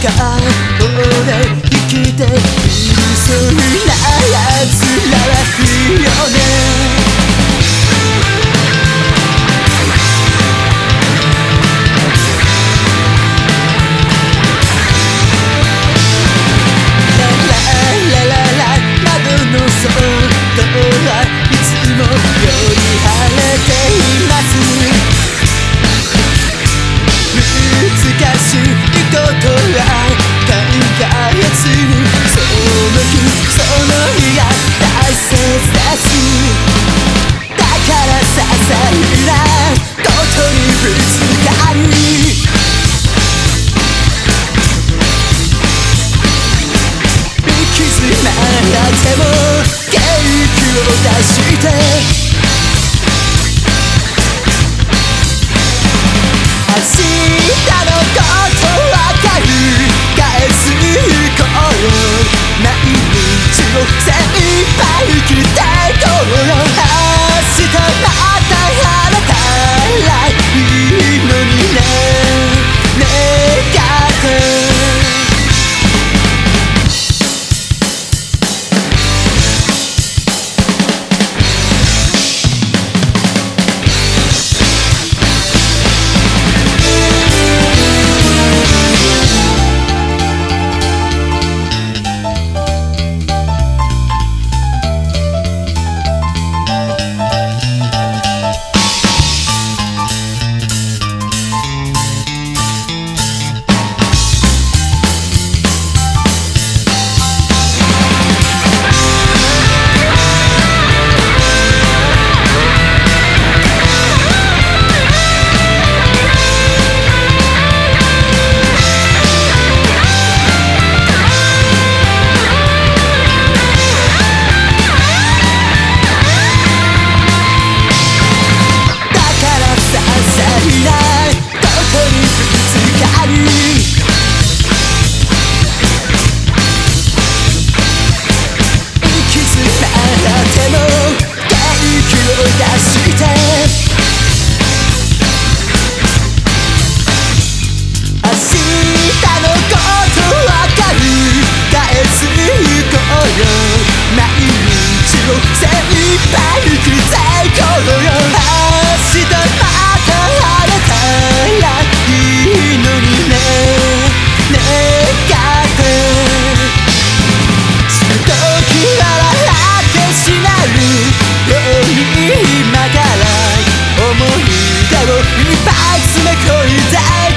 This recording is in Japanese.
か生きてしいことは考その日その日が一発目恋だ